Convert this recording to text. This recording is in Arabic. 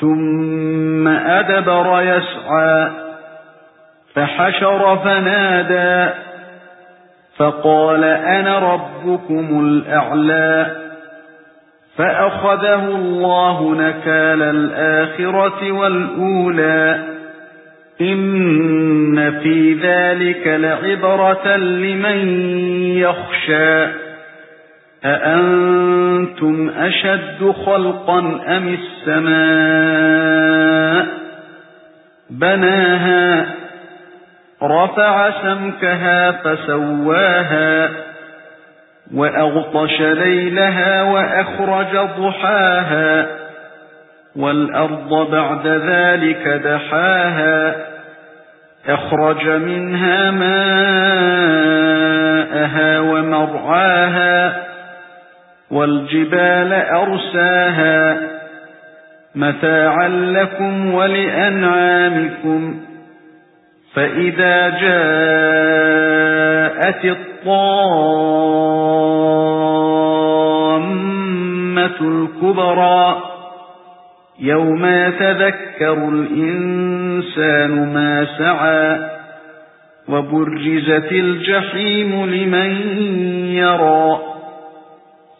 ثم أدبر يسعى فحشر فنادى فقال أنا ربكم الأعلى فأخذه الله نكال الآخرة والأولى إن في ذلك لعبرة لمن يخشى أأنتم أشد خلقا أم السماء بناها رفع سمكها فسواها وأغطش ليلها وأخرج ضحاها وَالْأَرْضَ بَعْدَ ذَلِكَ دَحَاهَا أَخْرَجَ مِنْهَا مَاءَهَا وَمَرْعَاهَا وَالْجِبَالَ أَرْسَاهَا مَتَاعًا لَكُمْ وَلِأَنْعَامِكُمْ فَإِذَا جَاءَتِ الطَّامَّةُ الْكُبْرَى يَوْمَ يَتَذَكَّرُ الْإِنسَانُ مَا سَعَى وَبُرِّزَتِ الْجَحِيمُ لِمَن يَرَى